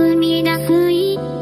踏み出す一